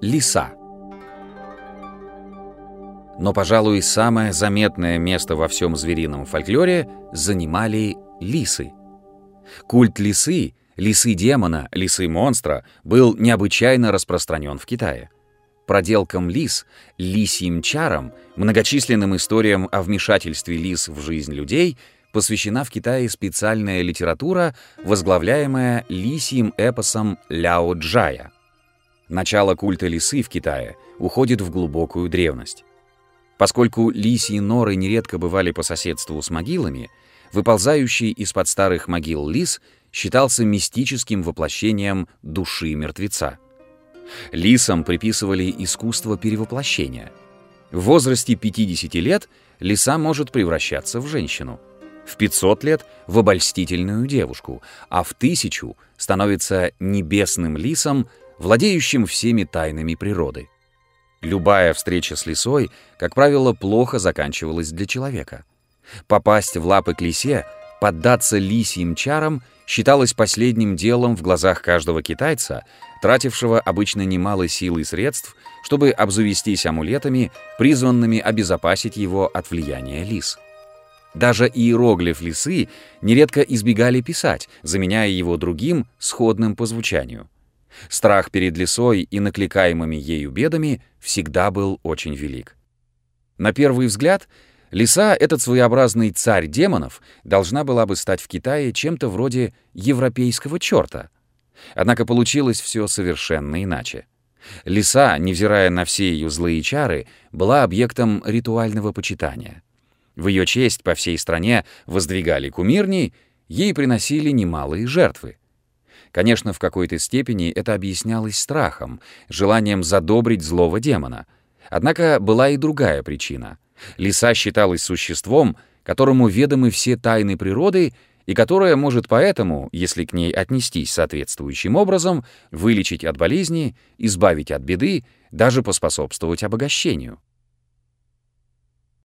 Лиса. Но, пожалуй, самое заметное место во всем зверином фольклоре занимали лисы. Культ лисы, лисы-демона, лисы-монстра был необычайно распространен в Китае. Проделкам лис, лисьим чарам, многочисленным историям о вмешательстве лис в жизнь людей посвящена в Китае специальная литература, возглавляемая лисьим эпосом Ляо Джая — Начало культа лисы в Китае уходит в глубокую древность. Поскольку лисьи норы нередко бывали по соседству с могилами, выползающий из-под старых могил лис считался мистическим воплощением души мертвеца. Лисам приписывали искусство перевоплощения. В возрасте 50 лет лиса может превращаться в женщину. В 500 лет — в обольстительную девушку, а в тысячу становится небесным лисом — владеющим всеми тайнами природы. Любая встреча с лисой, как правило, плохо заканчивалась для человека. Попасть в лапы к лисе, поддаться лисьим чарам считалось последним делом в глазах каждого китайца, тратившего обычно немало сил и средств, чтобы обзавестись амулетами, призванными обезопасить его от влияния лис. Даже иероглиф лисы нередко избегали писать, заменяя его другим, сходным по звучанию — Страх перед лесой и накликаемыми ею бедами всегда был очень велик. На первый взгляд, лиса, этот своеобразный царь демонов, должна была бы стать в Китае чем-то вроде европейского черта. Однако получилось все совершенно иначе. Лиса, невзирая на все ее злые чары, была объектом ритуального почитания. В ее честь по всей стране воздвигали кумирни, ей приносили немалые жертвы. Конечно, в какой-то степени это объяснялось страхом, желанием задобрить злого демона. Однако была и другая причина. Лиса считалась существом, которому ведомы все тайны природы и которая может поэтому, если к ней отнестись соответствующим образом, вылечить от болезни, избавить от беды, даже поспособствовать обогащению.